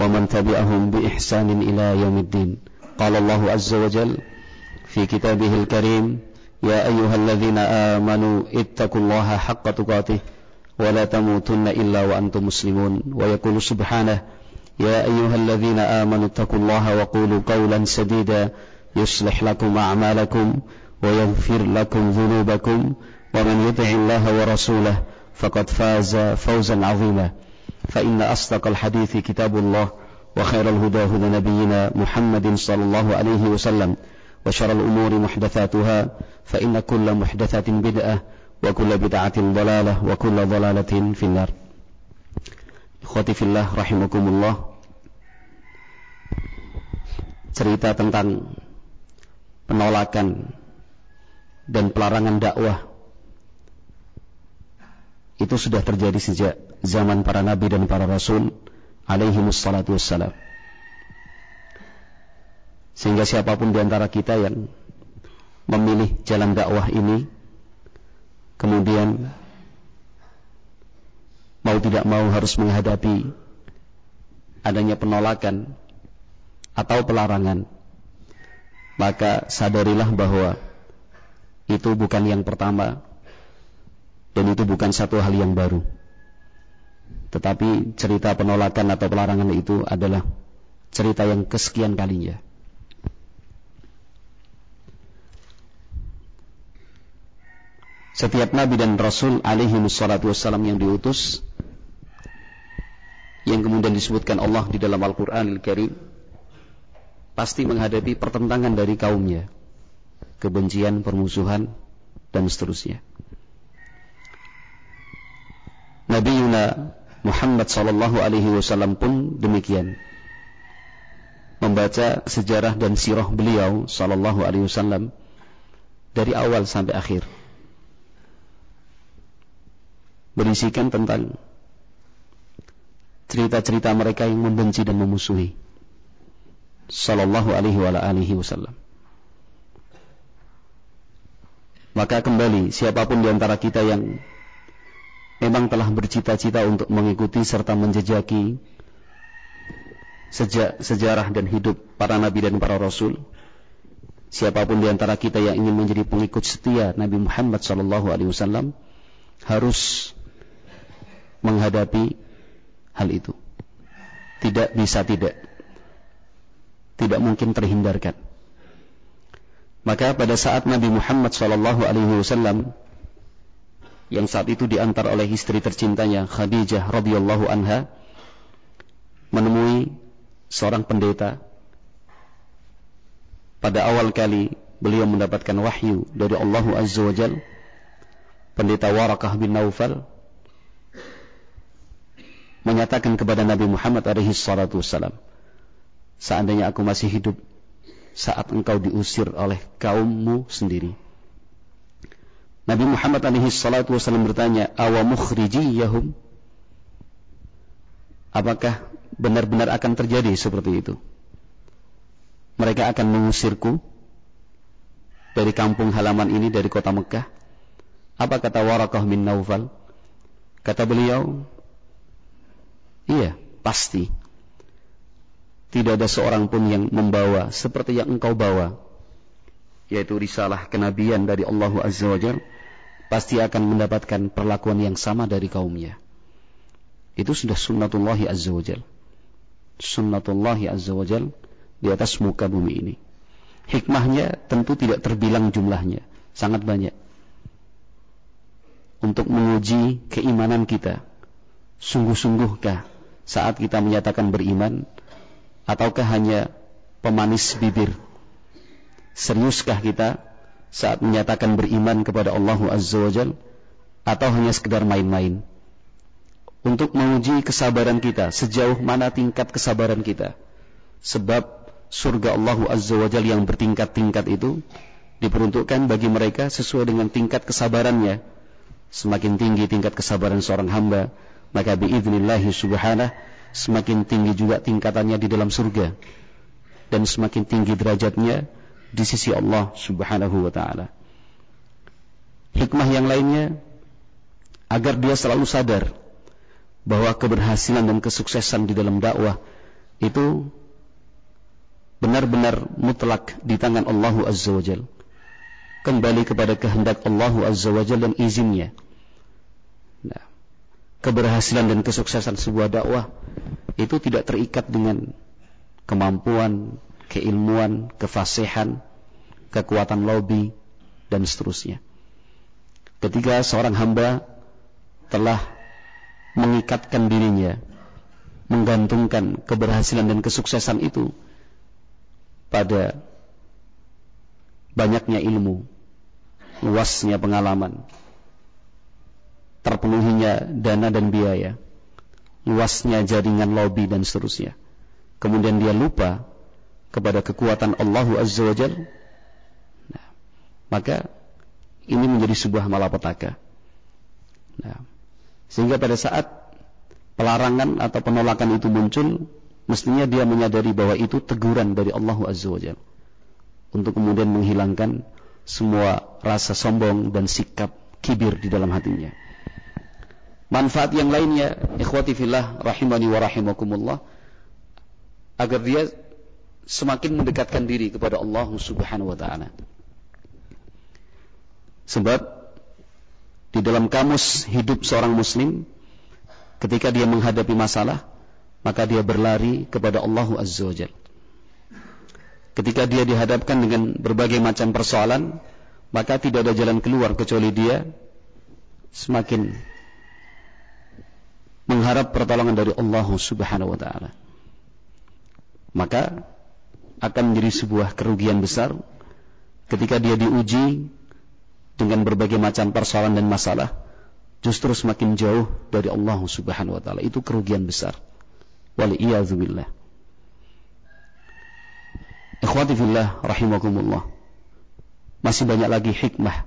ومن تبعهم بإحسان إلى يوم الدين. قال الله عز وجل في كتابه الكريم يا أيها الذين آمنوا اتقوا الله حق تقاته ولا تموتن إلا وأنتم مسلمون. ويقول سبحانه يا أيها الذين آمنوا اتقوا الله وقولوا قولا سديدا يصلح لكم أعمالكم ويغفر لكم ذنوبكم. ومن يطع الله ورسوله فقد فاز فوزا عظيما. فإن أصدق الحديث كتاب الله وخير الهدى هدى نبينا محمد صلى الله عليه وسلم وشر الأمور محدثاتها فإن كل محدثة بدعة وكل بدعة ضلالة وكل ضلالة في النار إخوتي في الله رحمكم الله cerita tentang penolakan dan pelarangan dakwah itu sudah terjadi sejak zaman para nabi dan para rasul alaihi wassalatu wassalam. Sehingga siapa pun di antara kita yang memilih jalan dakwah ini kemudian mau tidak mau harus menghadapi adanya penolakan atau pelarangan maka sadarilah bahwa itu bukan yang pertama dan itu bukan satu hal yang baru. Tetapi cerita penolakan atau pelarangan itu adalah cerita yang kesekian kalinya. Setiap nabi dan rasul alaihi wassalatu wassalam yang diutus yang kemudian disebutkan Allah di dalam Al-Qur'an Al-Karim pasti menghadapi pertentangan dari kaumnya, kebencian, permusuhan dan seterusnya. Nabi Yuna Muhammad sallallahu alaihi wasallam pun demikian. Membaca sejarah dan sirah beliau sallallahu alaihi wasallam dari awal sampai akhir. Berisikan tentang cerita-cerita mereka yang membenci dan memusuhi sallallahu alaihi wasallam. Maka kembali siapa pun di antara kita yang memang telah bercita-cita untuk mengikuti serta menjejaki sejak sejarah dan hidup para nabi dan para rasul. Siapa pun di antara kita yang ingin menjadi pengikut setia Nabi Muhammad sallallahu alaihi wasallam harus menghadapi hal itu. Tidak bisa tidak. Tidak mungkin terhindarkan. Maka pada saat Nabi Muhammad sallallahu alaihi wasallam yang saat itu diantar oleh istri tercintanya Khadijah radhiyallahu anha menemui seorang pendeta. Pada awal kali beliau mendapatkan wahyu dari Allah Azza wa Jal pendeta Warakah bin Naufal menyatakan kepada Nabi Muhammad alaihi salatu wasalam seandainya aku masih hidup saat engkau diusir oleh kaummu sendiri Nabi Muhammad alaihi salatu wasallam bertanya, "Awa mukhrijiyahum?" Apakah benar-benar akan terjadi seperti itu? Mereka akan mengusirku dari kampung halaman ini dari kota Mekah? Apa kata Warakah bin Naufal? Kata beliau, "Iya, pasti." Tidak ada seorang pun yang membawa seperti yang engkau bawa, yaitu risalah kenabian dari Allah Azza wa Jalla pasti akan mendapatkan perlakuan yang sama dari kaumnya. Itu sudah sunnatullahi azza wajal. Sunnatullahi azza wajal di atas muka bumi ini. Hikmahnya tentu tidak terbilang jumlahnya, sangat banyak. Untuk menguji keimanan kita, sungguh-sungguhkah saat kita menyatakan beriman, ataukah hanya pemanis bibir? Seriuskah kita saat menyatakan beriman kepada Allah Azza wa Jal atau hanya sekedar main-main. Untuk menguji kesabaran kita sejauh mana tingkat kesabaran kita. Sebab surga Allah Azza wa Jalla yang bertingkat-tingkat itu diperuntukkan bagi mereka sesuai dengan tingkat kesabarannya. Semakin tinggi tingkat kesabaran seorang hamba, maka biiznillahi subhanahu semakin tinggi juga tingkatannya di dalam surga. Dan semakin tinggi derajatnya di sisi Allah Subhanahu wa taala. Hikmah yang lainnya agar dia selalu sadar bahwa keberhasilan dan kesuksesan di dalam dakwah itu benar-benar mutlak di tangan Allah Azza wa Jal. Kembali kepada kehendak Allah Azza wa Jal dan izinnya. Nah, keberhasilan dan kesuksesan sebuah dakwah itu tidak terikat dengan kemampuan, keilmuan, kefasihan, kekuatan lobby, dan seterusnya. Ketika seorang hamba telah mengikatkan dirinya, menggantungkan keberhasilan dan kesuksesan itu pada banyaknya ilmu, luasnya pengalaman, terpenuhinya dana dan biaya, luasnya jaringan lobby dan seterusnya. Kemudian dia lupa kepada kekuatan Allah Azza wa Jal, nah, maka ini menjadi sebuah malapetaka. Nah, sehingga pada saat pelarangan atau penolakan itu muncul, mestinya dia menyadari bahwa itu teguran dari Allah Azza wa Jalla untuk kemudian menghilangkan semua rasa sombong dan sikap kibir di dalam hatinya. Manfaat yang lainnya, ikhwati fillah rahimani wa rahimakumullah, agar dia semakin mendekatkan diri kepada Allah Subhanahu wa taala. Sebab di dalam kamus hidup seorang muslim ketika dia menghadapi masalah maka dia berlari kepada Allah Azza wa Jal. Ketika dia dihadapkan dengan berbagai macam persoalan maka tidak ada jalan keluar kecuali dia semakin mengharap pertolongan dari Allah Subhanahu wa taala. Maka akan menjadi sebuah kerugian besar ketika dia diuji dengan berbagai macam persoalan dan masalah justru semakin jauh dari Allah Subhanahu wa taala. Itu kerugian besar. Wal billah. Ikhwati fillah rahimakumullah. Masih banyak lagi hikmah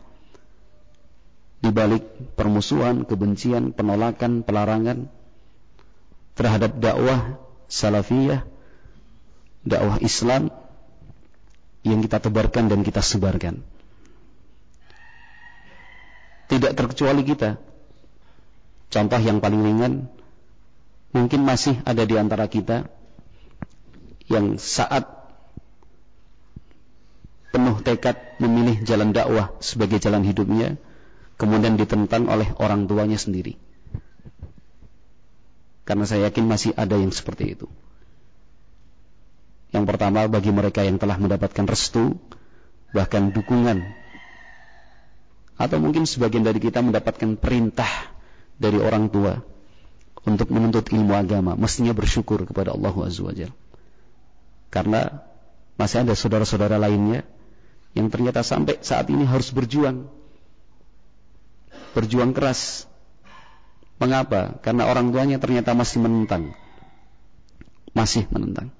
di balik permusuhan, kebencian, penolakan, pelarangan terhadap dakwah salafiyah, dakwah Islam yang kita tebarkan dan kita sebarkan tidak terkecuali kita. Contoh yang paling ringan, mungkin masih ada di antara kita yang saat penuh tekad memilih jalan dakwah sebagai jalan hidupnya, kemudian ditentang oleh orang tuanya sendiri. Karena saya yakin masih ada yang seperti itu. Yang pertama bagi mereka yang telah mendapatkan restu, bahkan dukungan atau mungkin sebagian dari kita mendapatkan perintah dari orang tua untuk menuntut ilmu agama, mestinya bersyukur kepada Allah Azza Karena masih ada saudara-saudara lainnya yang ternyata sampai saat ini harus berjuang. Berjuang keras. Mengapa? Karena orang tuanya ternyata masih menentang. Masih menentang.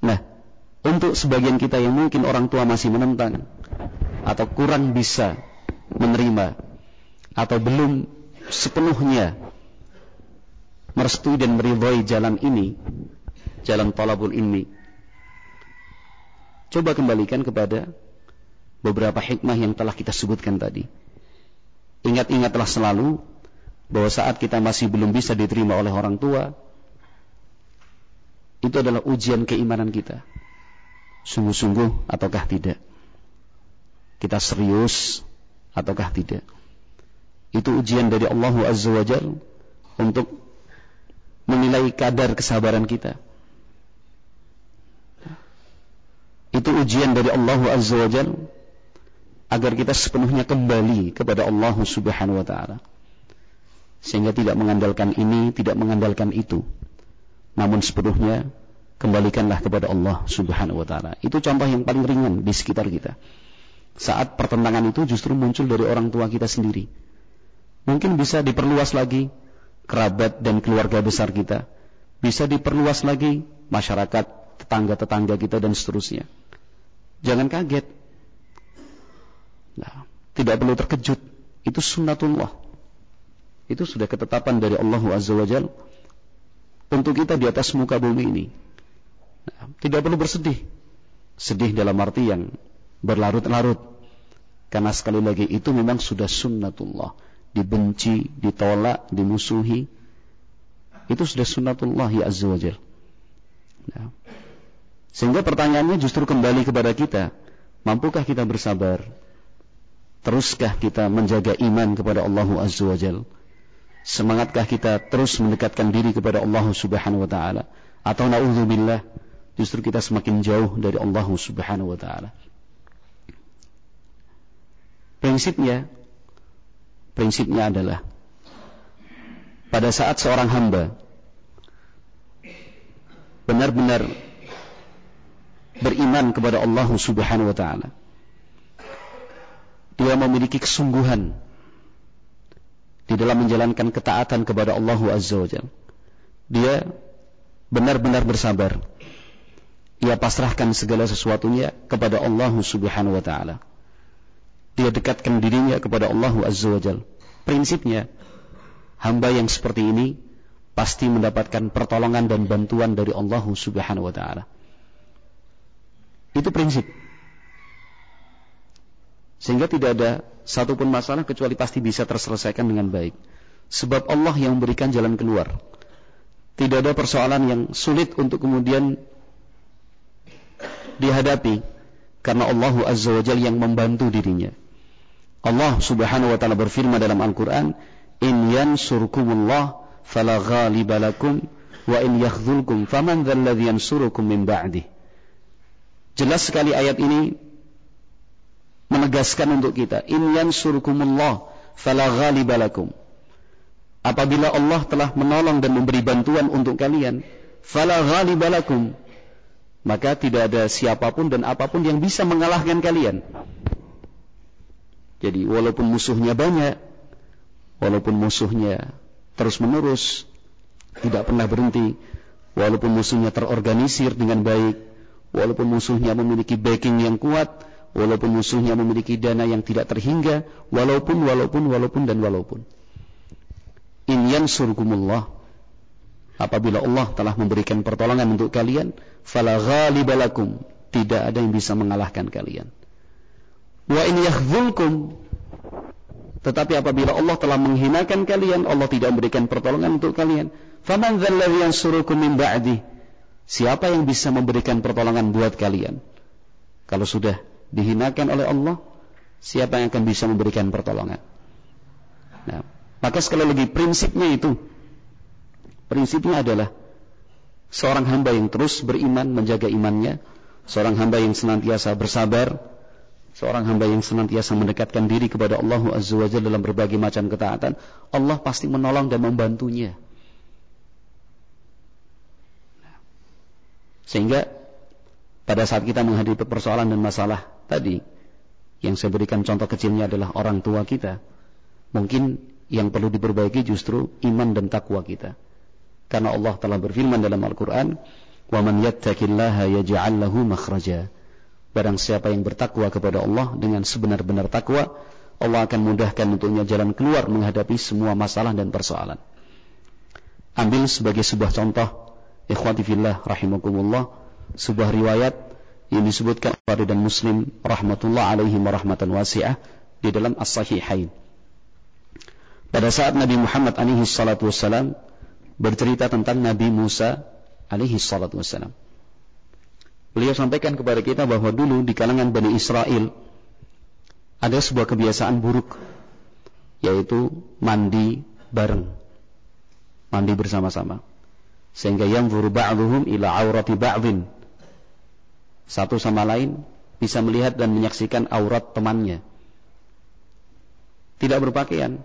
Nah, untuk sebagian kita yang mungkin orang tua masih menentang atau kurang bisa menerima atau belum sepenuhnya merestui dan meridhoi jalan ini, jalan talabul ilmi. Coba kembalikan kepada beberapa hikmah yang telah kita sebutkan tadi. Ingat-ingatlah selalu bahwa saat kita masih belum bisa diterima oleh orang tua, itu adalah ujian keimanan kita. Sungguh-sungguh ataukah tidak? Kita serius ataukah tidak. Itu ujian dari Allah Azza wa Jal untuk menilai kadar kesabaran kita. Itu ujian dari Allah Azza wa Jal agar kita sepenuhnya kembali kepada Allah Subhanahu wa taala. Sehingga tidak mengandalkan ini, tidak mengandalkan itu. Namun sepenuhnya kembalikanlah kepada Allah Subhanahu wa taala. Itu contoh yang paling ringan di sekitar kita saat pertentangan itu justru muncul dari orang tua kita sendiri. Mungkin bisa diperluas lagi kerabat dan keluarga besar kita. Bisa diperluas lagi masyarakat tetangga-tetangga kita dan seterusnya. Jangan kaget. Nah, tidak perlu terkejut. Itu sunnatullah. Itu sudah ketetapan dari Allah Azza wa Jal untuk kita di atas muka bumi ini. Nah, tidak perlu bersedih. Sedih dalam arti yang berlarut-larut. Karena sekali lagi itu memang sudah sunnatullah. Dibenci, ditolak, dimusuhi. Itu sudah sunnatullah ya Azza wa Jal. Nah, sehingga pertanyaannya justru kembali kepada kita. Mampukah kita bersabar? Teruskah kita menjaga iman kepada Allah Azza wa Jal? Semangatkah kita terus mendekatkan diri kepada Allah Subhanahu wa taala? Atau naudzubillah justru kita semakin jauh dari Allah Subhanahu wa taala? Prinsipnya prinsipnya adalah pada saat seorang hamba benar-benar beriman kepada Allah Subhanahu wa taala. Dia memiliki kesungguhan di dalam menjalankan ketaatan kepada Allah Azza wa Jalla. Dia benar-benar bersabar. Ia pasrahkan segala sesuatunya kepada Allah Subhanahu wa taala. Dia dekatkan dirinya kepada Allah Azza wa Jalla. Prinsipnya hamba yang seperti ini pasti mendapatkan pertolongan dan bantuan dari Allah Subhanahu wa taala. Itu prinsip. Sehingga tidak ada satupun masalah kecuali pasti bisa terselesaikan dengan baik. Sebab Allah yang memberikan jalan keluar. Tidak ada persoalan yang sulit untuk kemudian dihadapi karena Allah Azza wa yang membantu dirinya. Allah Subhanahu wa taala berfirman dalam Al-Qur'an, "In yansurkumullah fala ghaliba lakum wa in yakhdhulkum faman dzal ladzi yansurukum min ba'dihi." Jelas sekali ayat ini menegaskan untuk kita, in yansurkumullah fala ghalibalakum. Apabila Allah telah menolong dan memberi bantuan untuk kalian, fala ghalibalakum. Maka tidak ada siapa pun dan apa pun yang bisa mengalahkan kalian. Jadi walaupun musuhnya banyak, walaupun musuhnya terus-menerus, tidak pernah berhenti, walaupun musuhnya terorganisir dengan baik, walaupun musuhnya memiliki backing yang kuat, walaupun musuhnya memiliki dana yang tidak terhingga, walaupun, walaupun, walaupun, dan walaupun. In yansurkumullah, apabila Allah telah memberikan pertolongan untuk kalian, fala ghalibalakum, tidak ada yang bisa mengalahkan kalian. Wa in yakhzulkum, tetapi apabila Allah telah menghinakan kalian, Allah tidak memberikan pertolongan untuk kalian, faman dzalladzi yansurukum min ba'di? Siapa yang bisa memberikan pertolongan buat kalian? Kalau sudah dihinakan oleh Allah, siapa yang akan bisa memberikan pertolongan? Nah, maka sekali lagi prinsipnya itu, prinsipnya adalah seorang hamba yang terus beriman, menjaga imannya, seorang hamba yang senantiasa bersabar, seorang hamba yang senantiasa mendekatkan diri kepada Allah Azza wa dalam berbagai macam ketaatan, Allah pasti menolong dan membantunya. Sehingga pada saat kita menghadapi persoalan dan masalah tadi yang saya berikan contoh kecilnya adalah orang tua kita. Mungkin yang perlu diperbaiki justru iman dan takwa kita. Karena Allah telah berfirman dalam Al-Qur'an, "Wa man yattaqillaha yaj'al lahu makhraja." Barang siapa yang bertakwa kepada Allah dengan sebenar-benar takwa, Allah akan mudahkan untuknya jalan keluar menghadapi semua masalah dan persoalan. Ambil sebagai sebuah contoh, ikhwati fillah rahimakumullah, sebuah riwayat yang disebutkan pada dan Muslim rahmatullah alaihi warahmatan wasi'ah di dalam As-Sahihain. Pada saat Nabi Muhammad alaihi salatu wassalam bercerita tentang Nabi Musa alaihi salatu wassalam. Beliau sampaikan kepada kita bahwa dulu di kalangan Bani Israel ada sebuah kebiasaan buruk yaitu mandi bareng. Mandi bersama-sama sehingga yang ba'dhum ila aurati ba'dhin satu sama lain bisa melihat dan menyaksikan aurat temannya. Tidak berpakaian.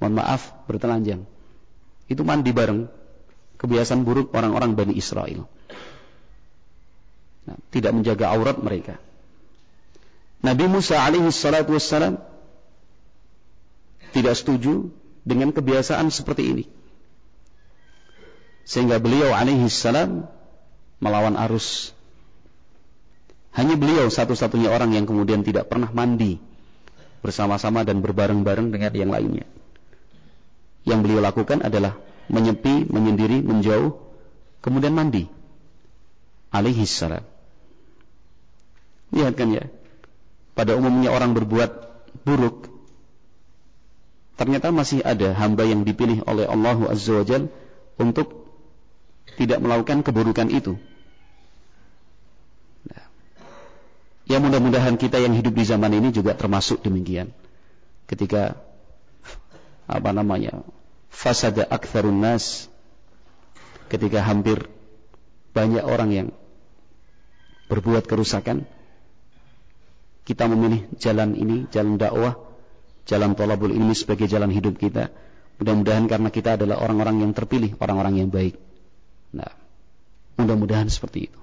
Mohon maaf bertelanjang. Itu mandi bareng. Kebiasaan buruk orang-orang Bani Israel. Nah, tidak menjaga aurat mereka. Nabi Musa alaihi salatu wassalam tidak setuju dengan kebiasaan seperti ini. Sehingga beliau alaihi salam melawan arus. Hanya beliau satu-satunya orang yang kemudian tidak pernah mandi bersama-sama dan berbareng-bareng dengan yang lainnya. Yang beliau lakukan adalah menyepi, menyendiri, menjauh, kemudian mandi. Alaihi salam. Lihat kan ya, pada umumnya orang berbuat buruk, ternyata masih ada hamba yang dipilih oleh Allah Azza wa untuk tidak melakukan keburukan itu. Nah, ya mudah-mudahan kita yang hidup di zaman ini juga termasuk demikian. Ketika apa namanya fasada aktsarun nas ketika hampir banyak orang yang berbuat kerusakan kita memilih jalan ini jalan dakwah jalan tolabul ilmi sebagai jalan hidup kita. Mudah-mudahan karena kita adalah orang-orang yang terpilih orang-orang yang baik. Nah mudah-mudahan seperti itu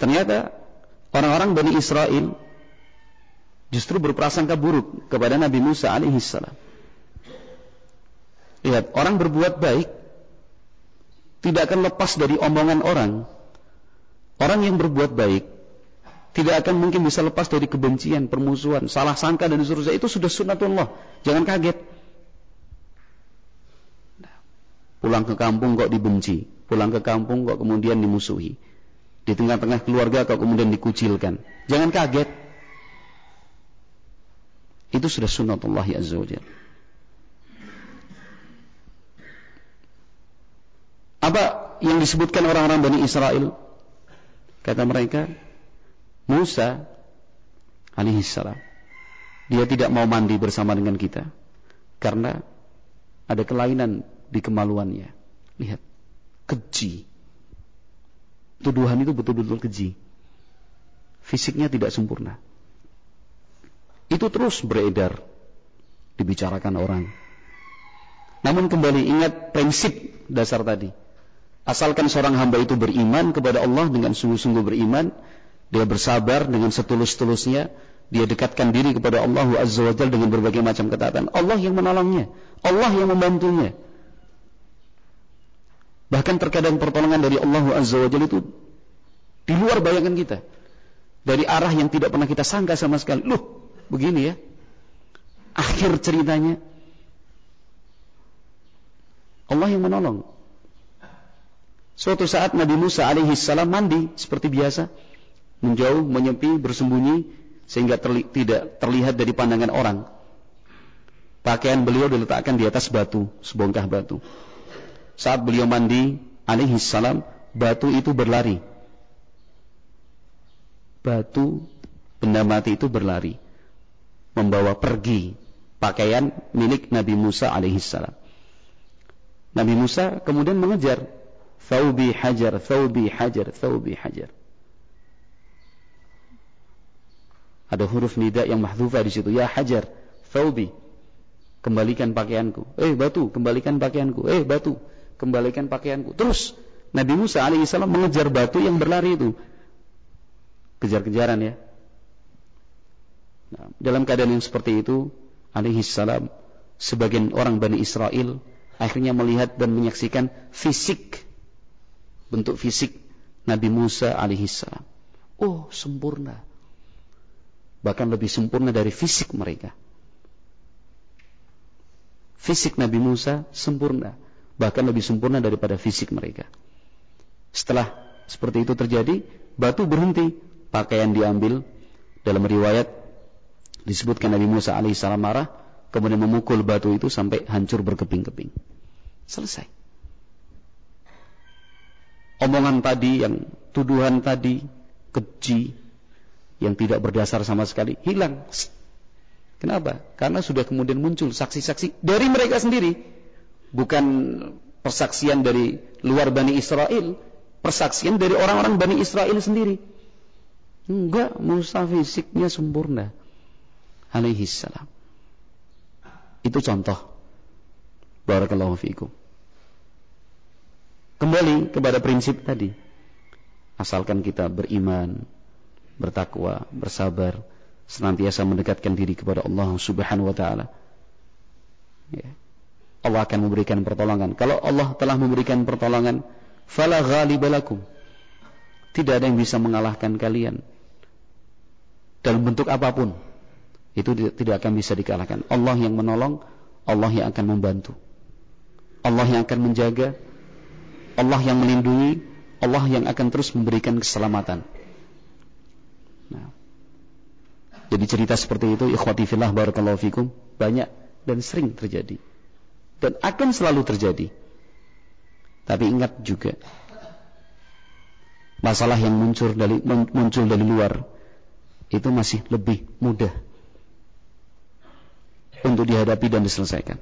ternyata orang-orang Bani Israel justru berprasangka buruk kepada Nabi Musa alaihissalam Lihat, orang berbuat baik tidak akan lepas dari omongan orang. Orang yang berbuat baik tidak akan mungkin bisa lepas dari kebencian, permusuhan, salah sangka dan seterusnya. Itu sudah sunnatullah. Jangan kaget. Pulang ke kampung kok dibenci, pulang ke kampung kok kemudian dimusuhi. Di tengah-tengah keluarga kok kemudian dikucilkan. Jangan kaget. Itu sudah sunnatullah azza Apa yang disebutkan orang-orang Bani Israel? Kata mereka, Musa alaihissalam, dia tidak mau mandi bersama dengan kita karena ada kelainan di kemaluannya. Lihat, keji. Tuduhan itu betul-betul keji. Fisiknya tidak sempurna. Itu terus beredar dibicarakan orang. Namun kembali ingat prinsip dasar tadi Asalkan seorang hamba itu beriman kepada Allah dengan sungguh-sungguh beriman, dia bersabar dengan setulus-tulusnya, dia dekatkan diri kepada Allah Azza wa Jalla dengan berbagai macam ketaatan. Allah yang menolongnya, Allah yang membantunya. Bahkan terkadang pertolongan dari Allah Azza wa Jalla itu di luar bayangan kita. Dari arah yang tidak pernah kita sangka sama sekali. Loh, begini ya. Akhir ceritanya Allah yang menolong. Suatu saat Nabi Musa alaihi salam mandi seperti biasa, menjauh, menyepi, bersembunyi sehingga terli tidak terlihat dari pandangan orang. Pakaian beliau diletakkan di atas batu, sebongkah batu. Saat beliau mandi alaihi salam, batu itu berlari. Batu benda mati itu berlari membawa pergi pakaian milik Nabi Musa alaihi salam. Nabi Musa kemudian mengejar Thawbi hajar, thawbi hajar, thawbi hajar. Ada huruf nida yang mahdhufah di situ. Ya hajar, thawbi. Kembalikan pakaianku. Eh batu, kembalikan pakaianku. Eh batu, kembalikan pakaianku. Terus Nabi Musa alaihissalam mengejar batu yang berlari itu. Kejar-kejaran ya. Nah, dalam keadaan yang seperti itu, alaihissalam, sebagian orang Bani Israel akhirnya melihat dan menyaksikan fisik bentuk fisik Nabi Musa alaihissalam. Oh, sempurna. Bahkan lebih sempurna dari fisik mereka. Fisik Nabi Musa sempurna, bahkan lebih sempurna daripada fisik mereka. Setelah seperti itu terjadi, batu berhenti, pakaian diambil. Dalam riwayat disebutkan Nabi Musa alaihissalam marah, kemudian memukul batu itu sampai hancur berkeping-keping. Selesai omongan tadi, yang tuduhan tadi, keji, yang tidak berdasar sama sekali, hilang. Kenapa? Karena sudah kemudian muncul saksi-saksi dari mereka sendiri. Bukan persaksian dari luar Bani Israel, persaksian dari orang-orang Bani Israel sendiri. Enggak, Musa fisiknya sempurna. Alaihi salam. Itu contoh. Barakallahu fiikum. Kembali kepada prinsip tadi. Asalkan kita beriman, bertakwa, bersabar, senantiasa mendekatkan diri kepada Allah Subhanahu wa taala. Ya. Allah akan memberikan pertolongan. Kalau Allah telah memberikan pertolongan, fala ghalibalakum. Tidak ada yang bisa mengalahkan kalian dalam bentuk apa pun. Itu tidak akan bisa dikalahkan. Allah yang menolong, Allah yang akan membantu. Allah yang akan menjaga, Allah yang melindungi, Allah yang akan terus memberikan keselamatan. Nah, jadi cerita seperti itu, ikhwati fillah barakallahu fikum, banyak dan sering terjadi. Dan akan selalu terjadi. Tapi ingat juga, masalah yang muncul dari muncul dari luar itu masih lebih mudah untuk dihadapi dan diselesaikan.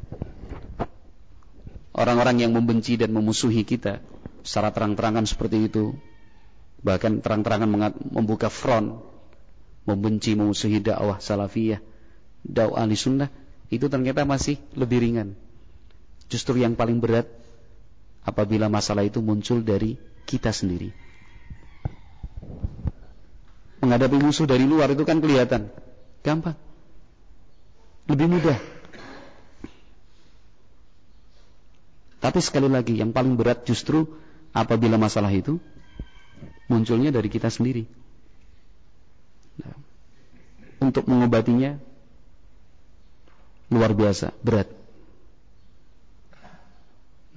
Orang-orang yang membenci dan memusuhi kita secara terang-terangan seperti itu, bahkan terang-terangan membuka front, membenci, memusuhi dakwah salafiyah, dakwah ahli itu ternyata masih lebih ringan. Justru yang paling berat apabila masalah itu muncul dari kita sendiri. Menghadapi musuh dari luar itu kan kelihatan gampang. Lebih mudah. Tapi sekali lagi yang paling berat justru apabila masalah itu munculnya dari kita sendiri. Nah, untuk mengobatinya luar biasa berat.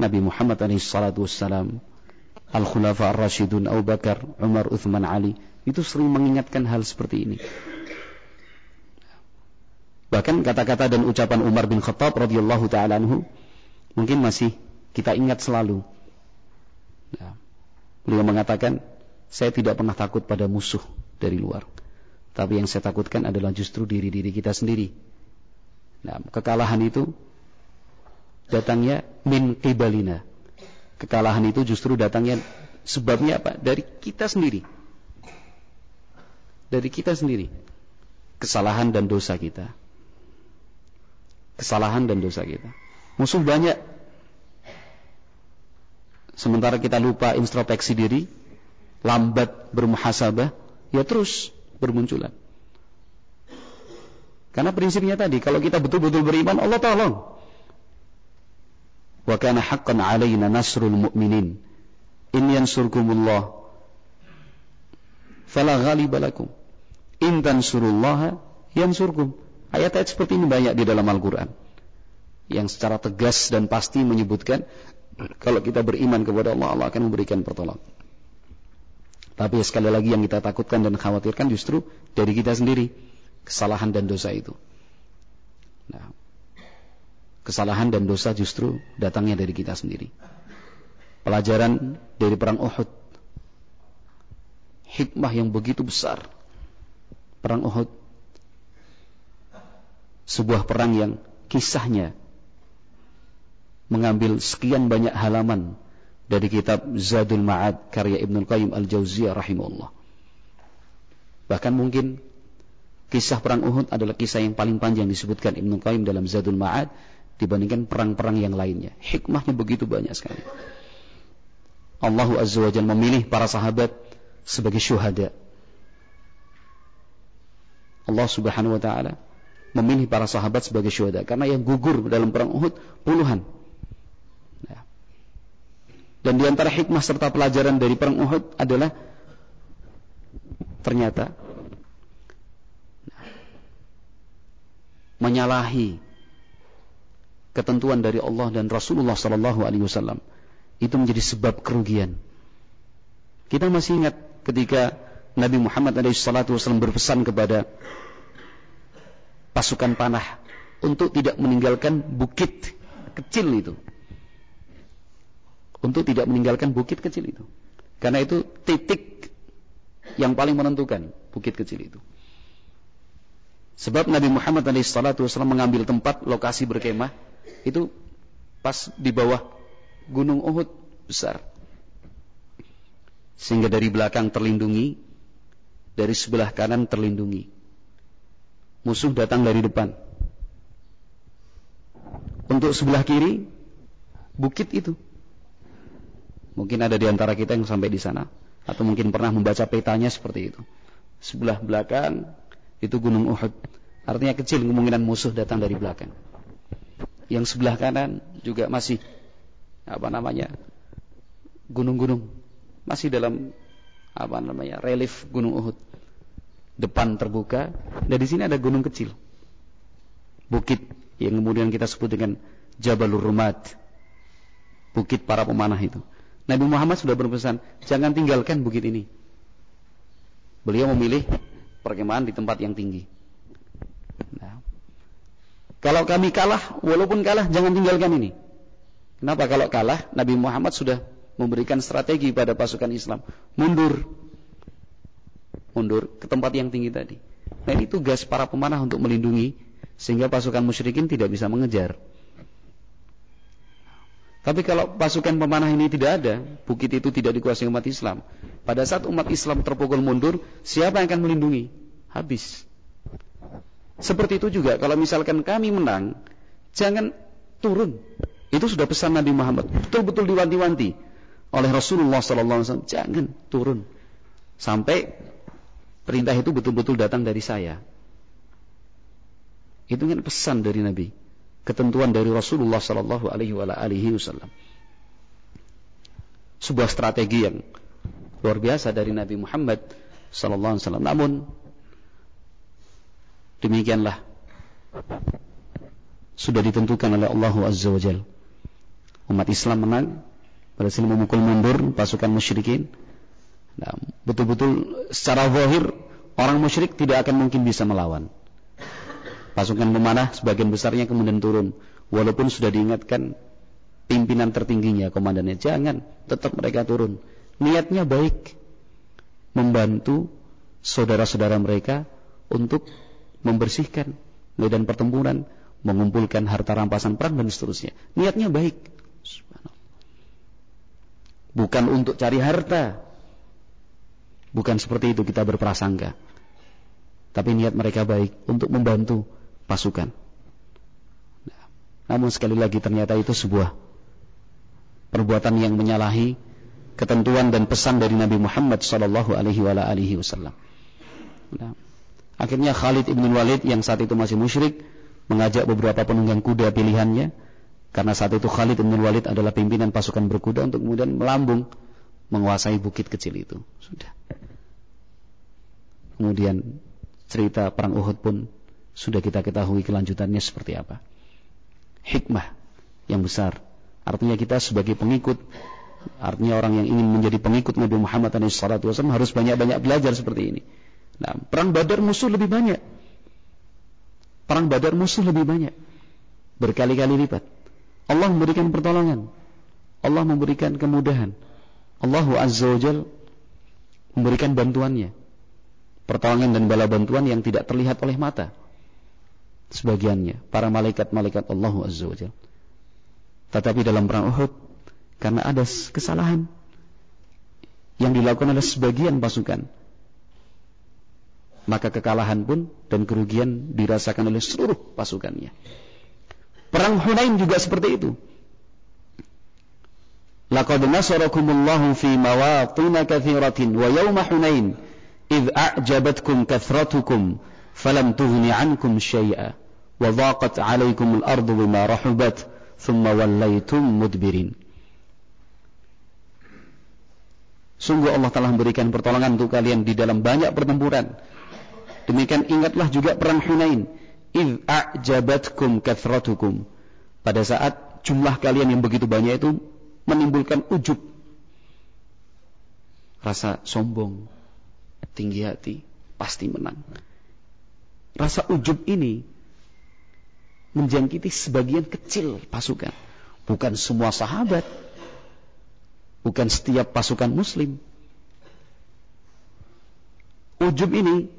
Nabi Muhammad SAW Al-Khulafa Ar-Rashidun Abu Bakar, Umar, Uthman, Ali itu sering mengingatkan hal seperti ini. Bahkan kata-kata dan ucapan Umar bin Khattab radhiyallahu taala anhu mungkin masih kita ingat selalu. Nah, beliau mengatakan, saya tidak pernah takut pada musuh dari luar. Tapi yang saya takutkan adalah justru diri-diri kita sendiri. Nah, kekalahan itu datangnya min kibalina. Kekalahan itu justru datangnya sebabnya apa? Dari kita sendiri. Dari kita sendiri. Kesalahan dan dosa kita. Kesalahan dan dosa kita. Musuh banyak sementara kita lupa introspeksi diri, lambat bermuhasabah, ya terus bermunculan. Karena prinsipnya tadi, kalau kita betul-betul beriman, Allah tolong. Wa kana haqqan 'alaina nasrul mu'minin. In yansurkumullah fala ghaliba lakum. In tansurullaha yansurkum. Ayat-ayat seperti ini banyak di dalam Al-Qur'an yang secara tegas dan pasti menyebutkan kalau kita beriman kepada Allah, Allah akan memberikan pertolongan. Tapi sekali lagi yang kita takutkan dan khawatirkan justru dari kita sendiri. Kesalahan dan dosa itu. Nah, kesalahan dan dosa justru datangnya dari kita sendiri. Pelajaran dari perang Uhud. Hikmah yang begitu besar. Perang Uhud. Sebuah perang yang kisahnya mengambil sekian banyak halaman dari kitab Zadul Ma'ad karya Ibnu Qayyim Al-Jauziyah rahimahullah. Bahkan mungkin kisah perang Uhud adalah kisah yang paling panjang disebutkan Ibnu Qayyim dalam Zadul Ma'ad dibandingkan perang-perang yang lainnya. Hikmahnya begitu banyak sekali. Allah Azza wa Jalla memilih para sahabat sebagai syuhada. Allah Subhanahu wa taala memilih para sahabat sebagai syuhada karena yang gugur dalam perang Uhud puluhan dan di antara hikmah serta pelajaran dari perang Uhud adalah ternyata menyalahi ketentuan dari Allah dan Rasulullah sallallahu alaihi wasallam itu menjadi sebab kerugian. Kita masih ingat ketika Nabi Muhammad SAW berpesan kepada pasukan panah untuk tidak meninggalkan bukit kecil itu untuk tidak meninggalkan bukit kecil itu. Karena itu titik yang paling menentukan bukit kecil itu. Sebab Nabi Muhammad SAW mengambil tempat lokasi berkemah itu pas di bawah gunung Uhud besar. Sehingga dari belakang terlindungi, dari sebelah kanan terlindungi. Musuh datang dari depan. Untuk sebelah kiri, bukit itu Mungkin ada di antara kita yang sampai di sana atau mungkin pernah membaca petanya seperti itu. Sebelah belakang itu Gunung Uhud. Artinya kecil kemungkinan musuh datang dari belakang. Yang sebelah kanan juga masih apa namanya? gunung-gunung masih dalam apa namanya relief Gunung Uhud. Depan terbuka, dan di sini ada gunung kecil. Bukit yang kemudian kita sebut dengan Jabalur Rumat. Bukit para pemanah itu. Nabi Muhammad sudah berpesan, jangan tinggalkan bukit ini. Beliau memilih perkemahan di tempat yang tinggi. Kalau kami kalah, walaupun kalah, jangan tinggalkan ini. Kenapa kalau kalah? Nabi Muhammad sudah memberikan strategi pada pasukan Islam. Mundur. Mundur ke tempat yang tinggi tadi. Nah ini tugas para pemanah untuk melindungi sehingga pasukan musyrikin tidak bisa mengejar. Tapi kalau pasukan pemanah ini tidak ada, bukit itu tidak dikuasai umat Islam. Pada saat umat Islam terpukul mundur, siapa yang akan melindungi? Habis. Seperti itu juga kalau misalkan kami menang, jangan turun. Itu sudah pesan Nabi Muhammad. Betul-betul diwanti-wanti oleh Rasulullah SAW. Jangan turun sampai perintah itu betul-betul datang dari saya. Itu kan pesan dari Nabi ketentuan dari Rasulullah wasallam. Sebuah strategi yang luar biasa dari Nabi Muhammad wasallam. Namun demikianlah sudah ditentukan oleh Allah Azza wa Jal. Umat Islam menang berhasil memukul mundur pasukan musyrikin. Nah, betul-betul secara zahir orang musyrik tidak akan mungkin bisa melawan. Pasukan pemanah sebagian besarnya kemudian turun. Walaupun sudah diingatkan pimpinan tertingginya, komandannya, jangan, tetap mereka turun. Niatnya baik. Membantu saudara-saudara mereka untuk membersihkan medan pertempuran, mengumpulkan harta rampasan perang dan seterusnya. Niatnya baik. Bukan untuk cari harta. Bukan seperti itu kita berprasangka. Tapi niat mereka baik untuk membantu pasukan. Namun sekali lagi ternyata itu sebuah perbuatan yang menyalahi ketentuan dan pesan dari Nabi Muhammad sallallahu alaihi wasallam. Nah, akhirnya Khalid ibn Walid yang saat itu masih musyrik mengajak beberapa penunggang kuda pilihannya karena saat itu Khalid ibn Walid adalah pimpinan pasukan berkuda untuk kemudian melambung menguasai bukit kecil itu. Sudah. Kemudian cerita perang Uhud pun sudah kita ketahui kelanjutannya seperti apa. Hikmah yang besar. Artinya kita sebagai pengikut, artinya orang yang ingin menjadi pengikut Nabi Muhammad SAW harus banyak-banyak belajar seperti ini. Nah, perang Badar musuh lebih banyak. Perang Badar musuh lebih banyak. Berkali-kali lipat. Allah memberikan pertolongan. Allah memberikan kemudahan. Allah Azza wa Jal memberikan bantuannya. Pertolongan dan bala bantuan yang tidak terlihat oleh mata sebagiannya para malaikat-malaikat Allah Azza wa Jalla. Tetapi dalam perang Uhud karena ada kesalahan yang dilakukan oleh sebagian pasukan maka kekalahan pun dan kerugian dirasakan oleh seluruh pasukannya. Perang Hunain juga seperti itu. Laqad nasarakumullahu fi mawatin katsiratin wa yawma Hunain idh a'jabatkum kathratukum falam tughni ankum syai'a wa dhaqat 'alaikum al-ardu bima rahubat thumma wallaytum mudbirin Sungguh Allah telah memberikan pertolongan untuk kalian di dalam banyak pertempuran. Demikian ingatlah juga perang Hunain. Idh a'jabatkum kathratukum. Pada saat jumlah kalian yang begitu banyak itu menimbulkan ujub. Rasa sombong, tinggi hati, pasti menang. Rasa ujub ini menjangkiti sebagian kecil pasukan, bukan semua sahabat, bukan setiap pasukan muslim. Ujub ini,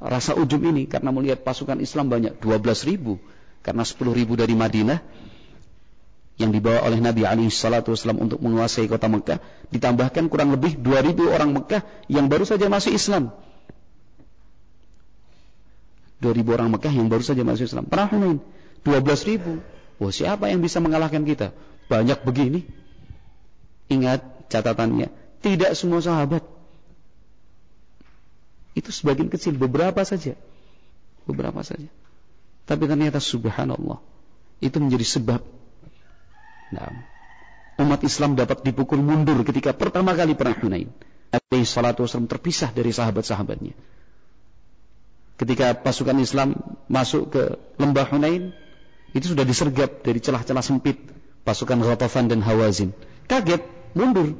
rasa ujub ini karena melihat pasukan Islam banyak, 12 ribu, karena 10 ribu dari Madinah, yang dibawa oleh Nabi Ali Shallallahu Wasallam untuk menguasai kota Mekah, ditambahkan kurang lebih 2000 orang Mekah yang baru saja masuk Islam. 2000 orang Mekah yang baru saja masuk Islam. Perang Hunain 12 ribu. Wah siapa yang bisa mengalahkan kita? Banyak begini. Ingat catatannya. Tidak semua sahabat. Itu sebagian kecil. Beberapa saja. Beberapa saja. Tapi ternyata subhanallah. Itu menjadi sebab. Nah, umat Islam dapat dipukul mundur ketika pertama kali perang Hunain. Nabi salatu wasallam terpisah dari sahabat-sahabatnya. Ketika pasukan Islam masuk ke lembah Hunain, itu sudah disergap dari celah-celah sempit pasukan Ghatafan dan Hawazin. Kaget, mundur.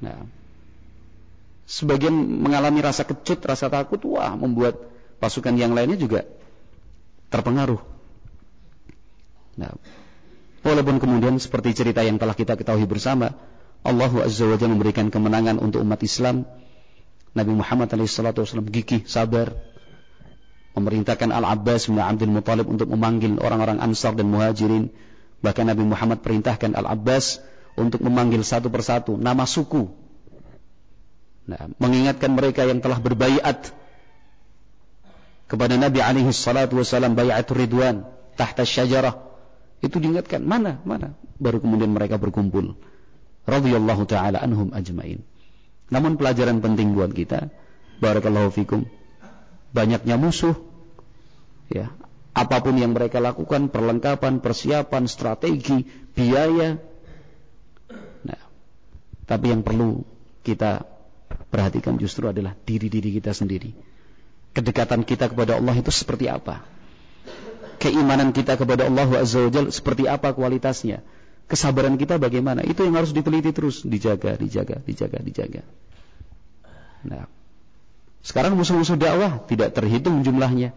Nah, sebagian mengalami rasa kecut, rasa takut, wah membuat pasukan yang lainnya juga terpengaruh. Nah, walaupun kemudian seperti cerita yang telah kita ketahui bersama, Allah Azza wa Jalla memberikan kemenangan untuk umat Islam. Nabi Muhammad SAW gigih, sabar, memerintahkan Al-Abbas bin Abdul Muthalib untuk memanggil orang-orang Ansar dan Muhajirin. Bahkan Nabi Muhammad perintahkan Al-Abbas untuk memanggil satu persatu nama suku. Nah, mengingatkan mereka yang telah berbaiat kepada Nabi alaihi salatu wasallam bai'atul ridwan tahta syajarah. Itu diingatkan mana mana? Baru kemudian mereka berkumpul. Radhiyallahu taala anhum ajmain. Namun pelajaran penting buat kita barakallahu fikum banyaknya musuh ya apa pun yang mereka lakukan perlengkapan persiapan strategi biaya. Nah tapi yang perlu kita perhatikan justru adalah diri-diri kita sendiri kedekatan kita kepada Allah itu seperti apa? Keimanan kita kepada Allah Azza seperti apa kualitasnya? Kesabaran kita bagaimana? Itu yang harus diteliti terus, dijaga, dijaga, dijaga, dijaga. Nah, sekarang musuh-musuh dakwah tidak terhitung jumlahnya.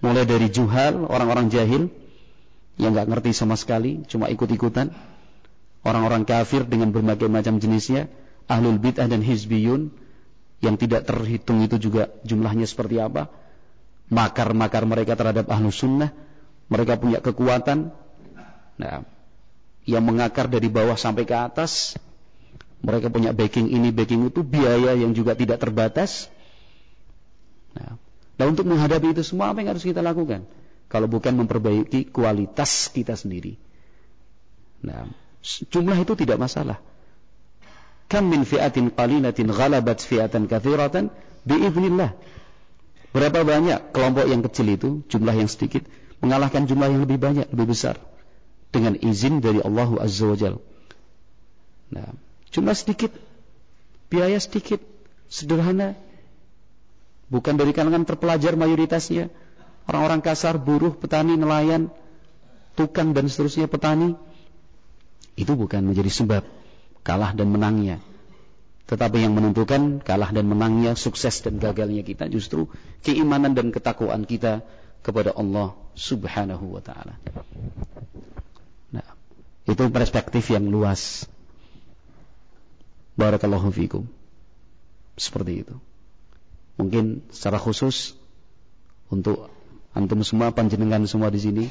Mulai dari juhal, orang-orang jahil yang nggak ngerti sama sekali, cuma ikut-ikutan. Orang-orang kafir dengan berbagai macam jenisnya, ahlul bid'ah dan hizbiyun yang tidak terhitung itu juga jumlahnya seperti apa? Makar-makar mereka terhadap ahlu sunnah mereka punya kekuatan. Nah, yang mengakar dari bawah sampai ke atas mereka punya backing ini backing itu biaya yang juga tidak terbatas. Nah, nah untuk menghadapi itu semua apa yang harus kita lakukan? Kalau bukan memperbaiki kualitas kita sendiri. Nah jumlah itu tidak masalah Kam min fi'atin qalilatin ghalabat fi'atan kathiratan biiznillah. Berapa banyak kelompok yang kecil itu, jumlah yang sedikit, mengalahkan jumlah yang lebih banyak, lebih besar. Dengan izin dari Allah Azza wa. Nah, jumlah sedikit, biaya sedikit, sederhana. Bukan dari kalangan terpelajar mayoritasnya. Orang-orang kasar, buruh, petani, nelayan, tukang dan seterusnya petani. Itu bukan menjadi sebab kalah dan menangnya. Tetapi yang menentukan kalah dan menangnya, sukses dan gagalnya kita justru keimanan dan ketakwaan kita kepada Allah Subhanahu wa taala. Nah, itu perspektif yang luas. Barakallahu fikum. Seperti itu. Mungkin secara khusus untuk antum semua panjenengan semua di sini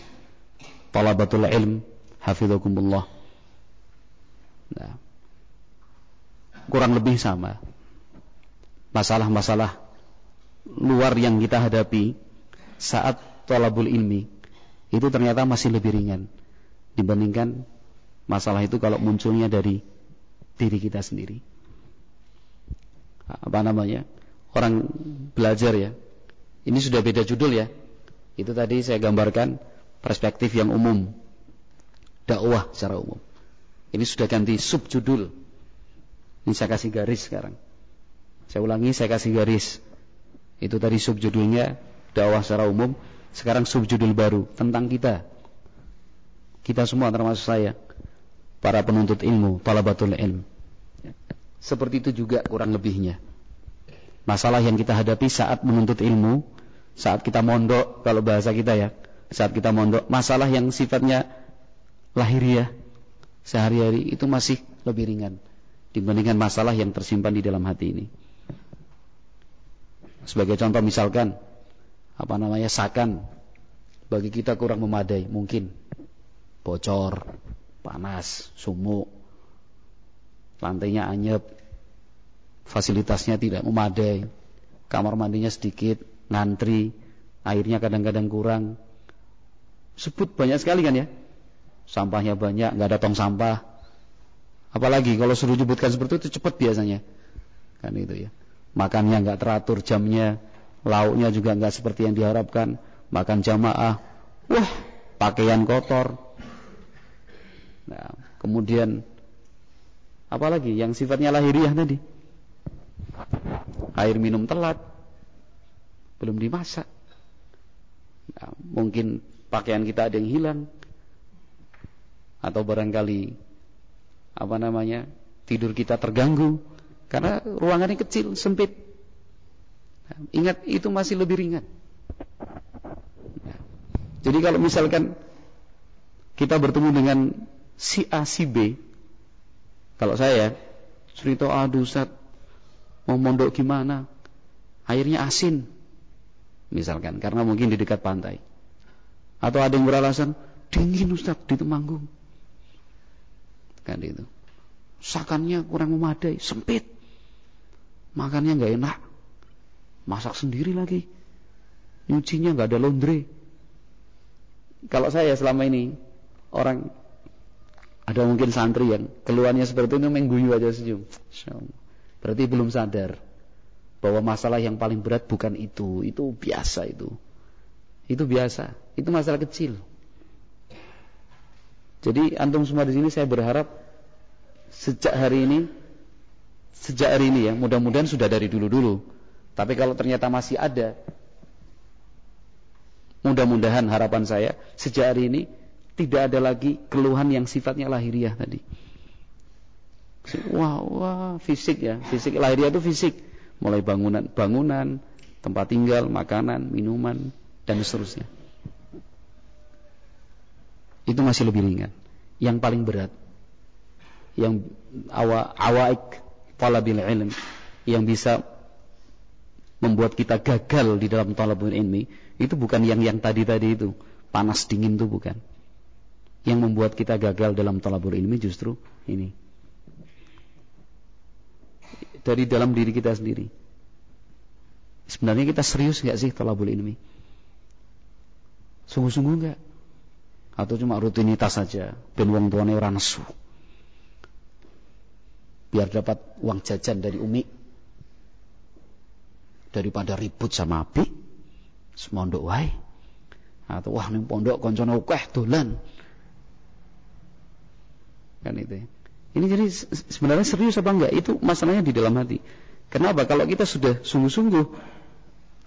talabatul ilm hafizakumullah. Nah, kurang lebih sama. Masalah-masalah luar yang kita hadapi saat tolabul ilmi itu ternyata masih lebih ringan dibandingkan masalah itu kalau munculnya dari diri kita sendiri. Apa namanya? Orang belajar ya. Ini sudah beda judul ya. Itu tadi saya gambarkan perspektif yang umum. Dakwah secara umum. Ini sudah ganti subjudul ini saya kasih garis sekarang. Saya ulangi, saya kasih garis. Itu tadi subjudulnya dakwah secara umum. Sekarang subjudul baru tentang kita. Kita semua termasuk saya, para penuntut ilmu, talabatul ilm. Seperti itu juga kurang lebihnya. Masalah yang kita hadapi saat menuntut ilmu, saat kita mondok, kalau bahasa kita ya, saat kita mondok, masalah yang sifatnya lahiriah, sehari-hari itu masih lebih ringan dibandingkan masalah yang tersimpan di dalam hati ini. Sebagai contoh misalkan apa namanya sakan. Bagi kita kurang memadai mungkin. Bocor, panas, sumuk, lantainya anyep, fasilitasnya tidak memadai, kamar mandinya sedikit, ngantri, airnya kadang-kadang kurang. Sebut banyak sekali kan ya. Sampahnya banyak, nggak ada tong sampah, Apalagi kalau suruh jemputkan seperti itu cepat biasanya. Kan itu ya. Makannya nggak teratur jamnya, lauknya juga nggak seperti yang diharapkan, makan jamaah. Wah, pakaian kotor. Nah, Kemudian apalagi yang sifatnya lahiriah tadi? Air minum telat, belum dimasak. Nah, mungkin pakaian kita ada yang hilang, atau barangkali apa namanya tidur kita terganggu karena ruangannya kecil sempit. Ingat itu masih lebih ringan. Nah, jadi kalau misalkan kita bertemu dengan si A si B, kalau saya cerita aduh Ustaz mau mondok gimana? Airnya asin. Misalkan karena mungkin di dekat pantai. Atau ada yang beralasan dingin Ustaz di Temanggung. Kan itu. Sakannya kurang memadai, sempit. Makannya nggak enak. Masak sendiri lagi. Nyucinya nggak ada laundry. Kalau saya selama ini orang ada mungkin santri yang keluarnya seperti itu mengguyu aja senyum. Berarti belum sadar bahwa masalah yang paling berat bukan itu, itu biasa itu. Itu biasa, itu masalah kecil. Jadi antum semua di sini saya berharap sejak hari ini sejak hari ini ya, mudah-mudahan sudah dari dulu-dulu. Tapi kalau ternyata masih ada mudah-mudahan harapan saya sejak hari ini tidak ada lagi keluhan yang sifatnya lahiriah tadi. Wah, wah, fisik ya, fisik lahiriah itu fisik, mulai bangunan, bangunan, tempat tinggal, makanan, minuman, dan seterusnya. Itu masih lebih ringan. Yang paling berat, yang awa, awaik talabil ilm, yang bisa membuat kita gagal di dalam talabul ilmi, itu bukan yang yang tadi-tadi itu, panas dingin itu bukan. Yang membuat kita gagal dalam talabul ilmi justru ini. Dari dalam diri kita sendiri. Sebenarnya kita serius nggak sih talabul ilmi? Sungguh-sungguh nggak? Atau cuma rutinitas saja ben wong tuane ora nesu biar dapat uang jajan dari umi daripada ribut sama api semondok wae atau wah ning pondok koncone akeh dolan Kan itu ya. Ini jadi sebenarnya serius apa enggak? Itu masalahnya di dalam hati. Kenapa? Kalau kita sudah sungguh-sungguh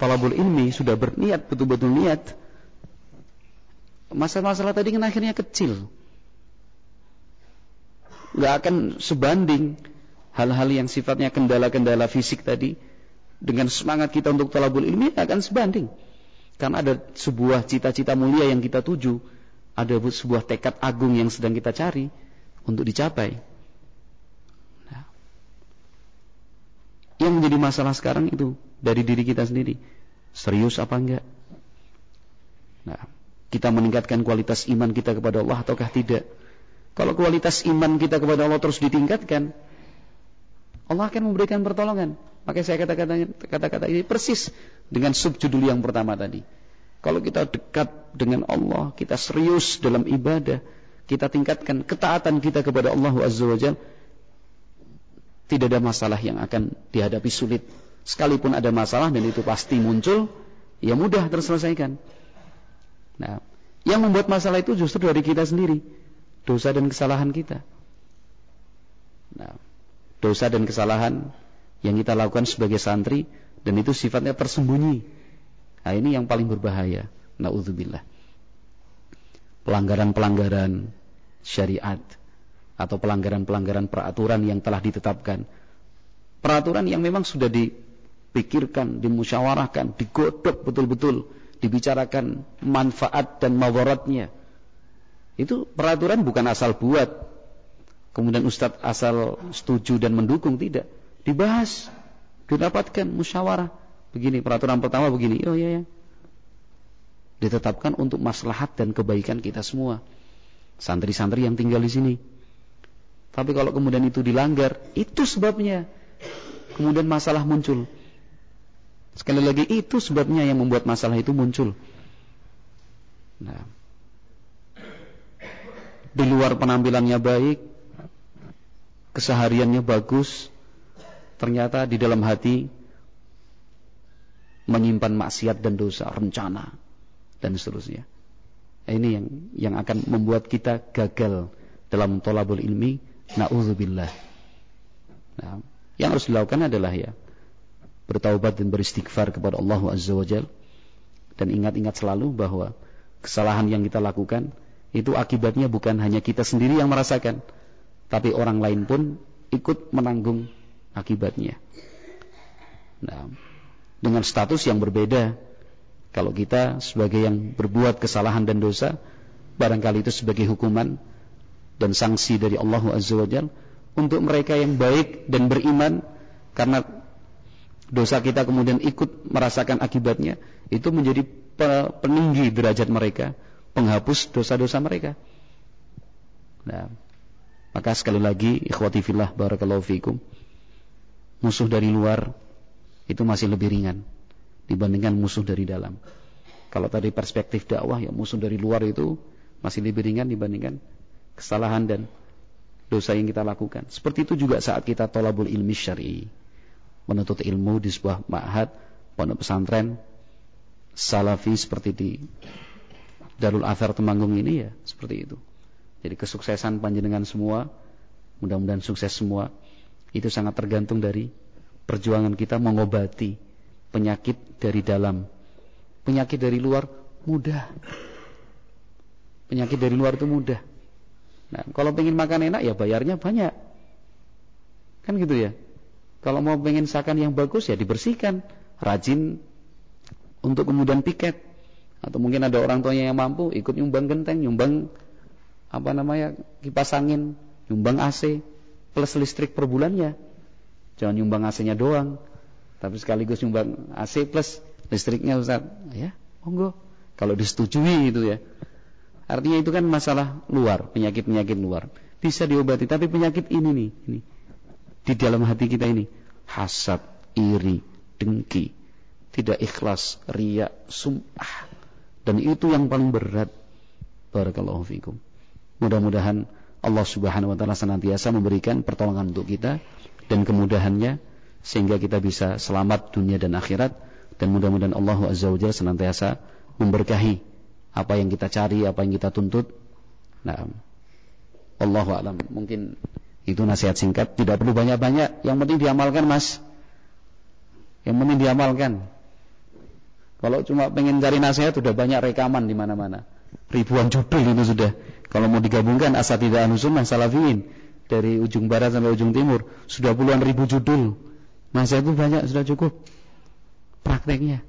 talabul ilmi, sudah berniat, betul-betul niat, masalah-masalah tadi kan akhirnya kecil. Enggak akan sebanding hal-hal yang sifatnya kendala-kendala fisik tadi dengan semangat kita untuk talabul ilmi akan sebanding. Karena ada sebuah cita-cita mulia yang kita tuju, ada sebuah tekad agung yang sedang kita cari untuk dicapai. Nah, yang menjadi masalah sekarang itu dari diri kita sendiri. Serius apa enggak? Nah, kita meningkatkan kualitas iman kita kepada Allah ataukah tidak? Kalau kualitas iman kita kepada Allah terus ditingkatkan, Allah akan memberikan pertolongan. Makanya saya kata-kata ini persis dengan subjudul yang pertama tadi. Kalau kita dekat dengan Allah, kita serius dalam ibadah, kita tingkatkan ketaatan kita kepada Allah Azza wa Jal, tidak ada masalah yang akan dihadapi sulit. Sekalipun ada masalah dan itu pasti muncul, ya mudah terselesaikan. Nah, yang membuat masalah itu justru dari kita sendiri, dosa dan kesalahan kita. Nah, dosa dan kesalahan yang kita lakukan sebagai santri dan itu sifatnya tersembunyi. Nah, ini yang paling berbahaya. Nauzubillah pelanggaran-pelanggaran syariat atau pelanggaran-pelanggaran peraturan yang telah ditetapkan. Peraturan yang memang sudah dipikirkan, dimusyawarahkan, digodok betul-betul, dibicarakan manfaat dan mawaratnya. Itu peraturan bukan asal buat. Kemudian Ustadz asal setuju dan mendukung, tidak. Dibahas, didapatkan musyawarah. Begini, peraturan pertama begini, oh iya ya, ditetapkan untuk maslahat dan kebaikan kita semua. Santri-santri yang tinggal di sini. Tapi kalau kemudian itu dilanggar, itu sebabnya. Kemudian masalah muncul. Sekali lagi itu sebabnya yang membuat masalah itu muncul. Nah, di luar penampilannya baik, kesehariannya bagus, ternyata di dalam hati menyimpan maksiat dan dosa rencana dan seterusnya. Ini yang yang akan membuat kita gagal dalam tolabul ilmi, na'udzubillah. Nah, yang harus dilakukan adalah ya bertaubat dan beristighfar kepada Allah Azza wa Jal dan ingat-ingat selalu bahwa kesalahan yang kita lakukan itu akibatnya bukan hanya kita sendiri yang merasakan tapi orang lain pun ikut menanggung akibatnya. Nah, dengan status yang berbeda kalau kita sebagai yang berbuat kesalahan dan dosa barangkali itu sebagai hukuman dan sanksi dari Allah Azza wa Jalla untuk mereka yang baik dan beriman karena dosa kita kemudian ikut merasakan akibatnya itu menjadi peninggi derajat mereka penghapus dosa-dosa mereka nah maka sekali lagi ikhwati fillah barakallahu fikum musuh dari luar itu masih lebih ringan dibandingkan musuh dari dalam kalau tadi perspektif dakwah ya musuh dari luar itu masih lebih ringan dibandingkan kesalahan dan dosa yang kita lakukan. Seperti itu juga saat kita tolabul ilmi syar'i. Menuntut ilmu di sebuah ma'had, pondok pesantren, salafi seperti di Darul Athar Temanggung ini ya, seperti itu. Jadi kesuksesan panjenengan semua, mudah-mudahan sukses semua, itu sangat tergantung dari perjuangan kita mengobati penyakit dari dalam. Penyakit dari luar mudah. Penyakit dari luar itu mudah. Nah, kalau pengen makan enak ya bayarnya banyak. Kan gitu ya. Kalau mau pengen sakan yang bagus ya dibersihkan, rajin untuk kemudian piket. Atau mungkin ada orang tuanya yang mampu ikut nyumbang genteng, nyumbang apa namanya kipas angin, nyumbang AC plus listrik per bulannya. Jangan nyumbang AC-nya doang, tapi sekaligus nyumbang AC plus listriknya Ustaz. Ya, monggo. Kalau disetujui itu ya. Artinya itu kan masalah luar, penyakit-penyakit luar. Bisa diobati, tapi penyakit ini nih, ini di dalam hati kita ini hasad, iri, dengki, tidak ikhlas, riya, sum'ah. Dan itu yang paling berat. Barakallahu fikum. Mudah-mudahan Allah Subhanahu wa taala senantiasa memberikan pertolongan untuk kita dan kemudahannya sehingga kita bisa selamat dunia dan akhirat dan mudah-mudahan Allah Azza wa Jalla senantiasa memberkahi apa yang kita cari, apa yang kita tuntut. Nah, Allah alam. Mungkin itu nasihat singkat, tidak perlu banyak-banyak. Yang penting diamalkan, Mas. Yang penting diamalkan. Kalau cuma pengen cari nasihat sudah banyak rekaman di mana-mana. Ribuan judul itu sudah. Kalau mau digabungkan asatidah anusunnah salafiyin dari ujung barat sampai ujung timur sudah puluhan ribu judul. Nasihat itu banyak sudah cukup. Prakteknya.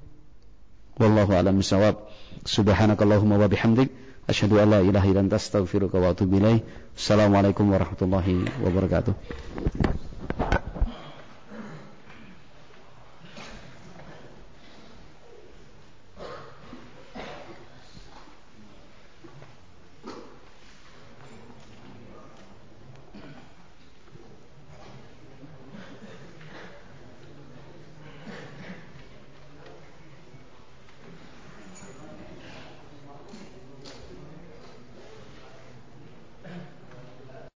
Wallahu a'lam bishawab. Subhanakallahumma wa bihamdik asyhadu an la ilaha illa anta astaghfiruka wa atubu ilaik. Assalamualaikum warahmatullahi wabarakatuh.